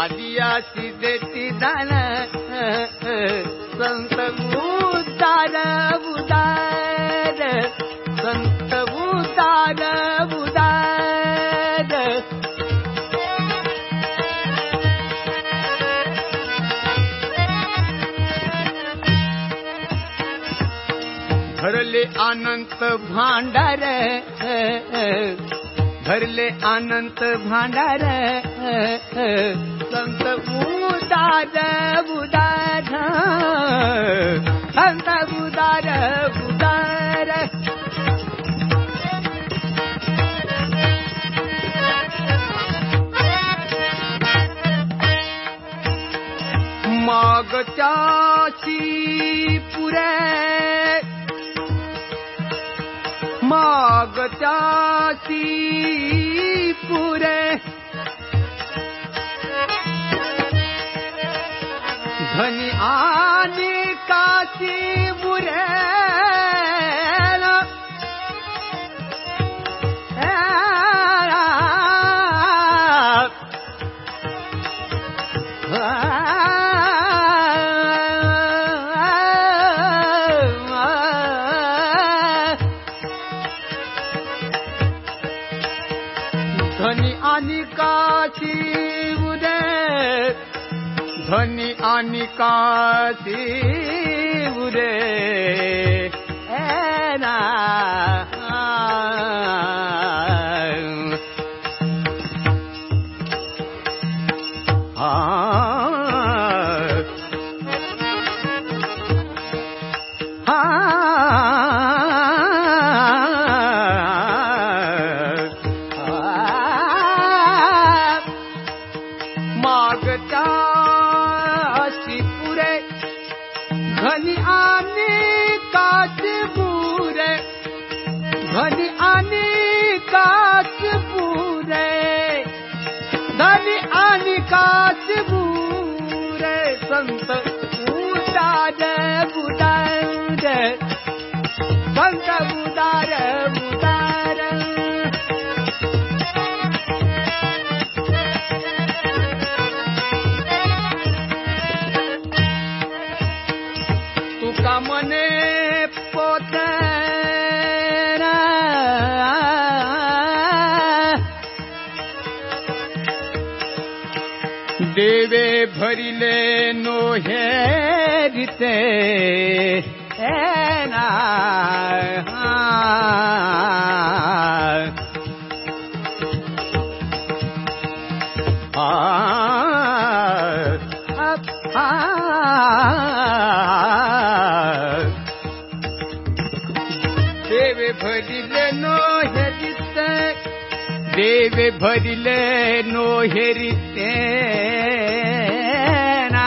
आलियाची देती दान संत उदार उदार संत उदार उदार भरले अनंत भांडार भरले अनंत भांडार। उदार उदार मागच्याची पुरे। मागच्याची पुरे। धनी बुरे धनी आणि काची उदे धनी आणि काची ure ena aa धनी काच पुरे संत उदार जय संत उदार उदार देवे भरिले नो हेरिते ना देवे देवे भरिले नो हेरिते ना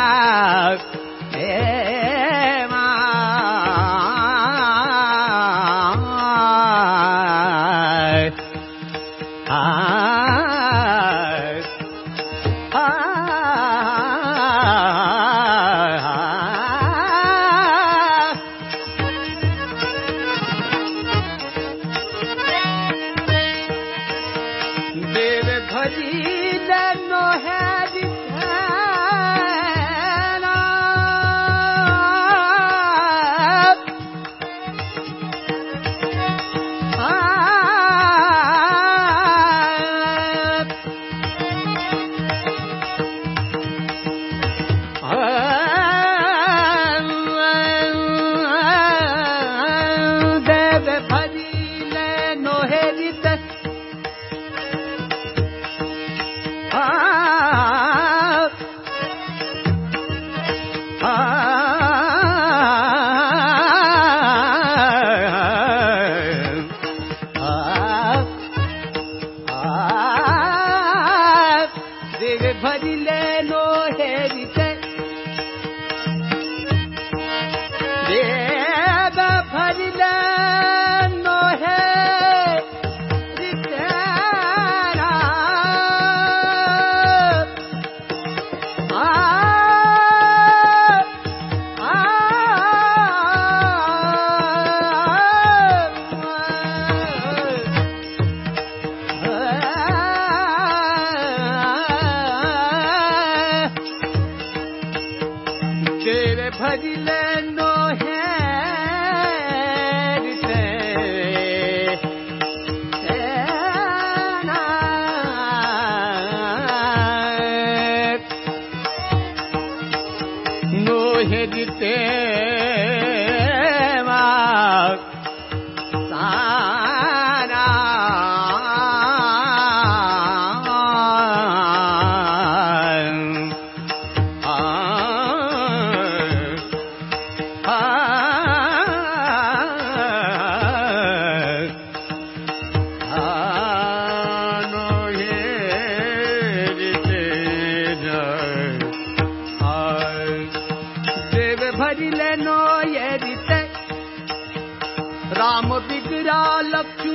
Lord, he that no help. Brasileiro. दिल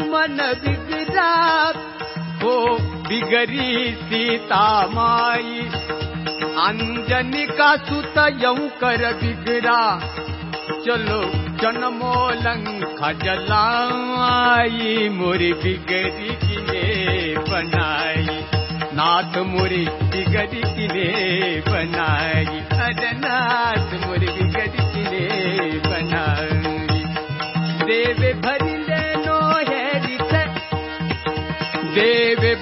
लक्ष्मण बिगड़ा वो बिगरी सीता माई। अंजनी का सुत यऊ कर बिगड़ा चलो जन्मो लंका जलाई मोरी बिगड़ी किने बनाई, नाथ मोरी बिगड़ी किने बनाई। अरे नाथ मोरी बिगड़ी किने बनाई। देव भरिले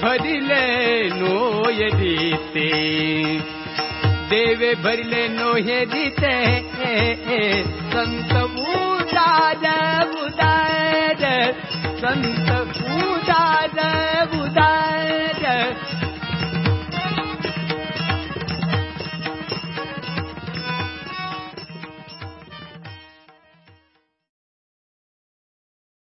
भरिले नो दीते। देवे भरिले नो दीते। संत उदार उदार। संत